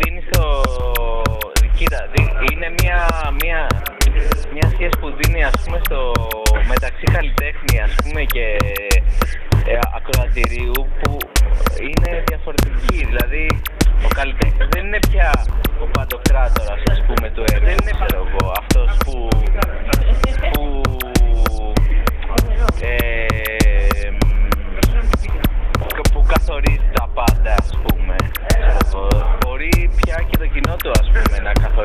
δίνεις στο. Κοίτα, είναι μια, μια, μια σχέση που δίνει ας πούμε στο μεταξύ καλλιτέχνη ας πούμε και ε, ακροατηρίου που and that kind of